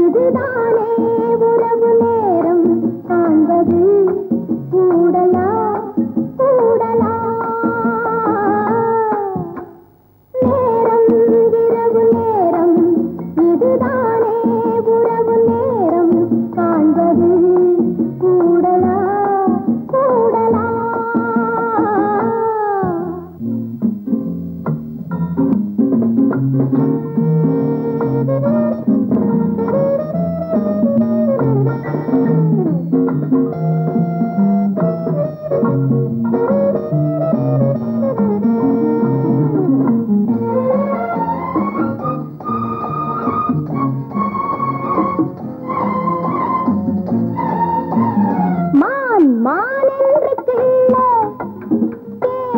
இதுதான்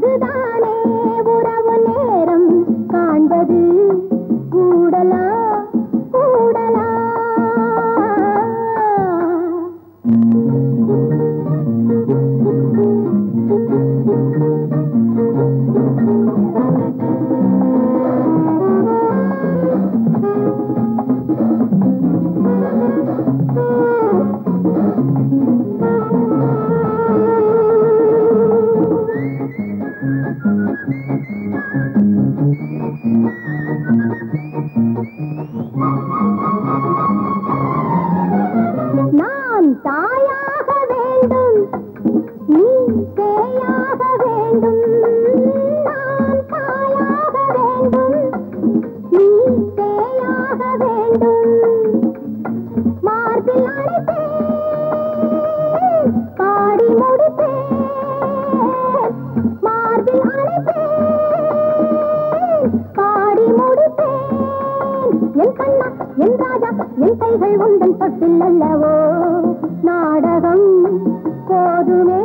知道。நான் தாயாக வேண்டும். நீ பேயாக வேண்டும். நான் தாயாக வேண்டும். நீ வேண்டும். ராஜா என் கைகள் உந்தன் தொட்டில் அல்லவோ? நாடகம் போதுமே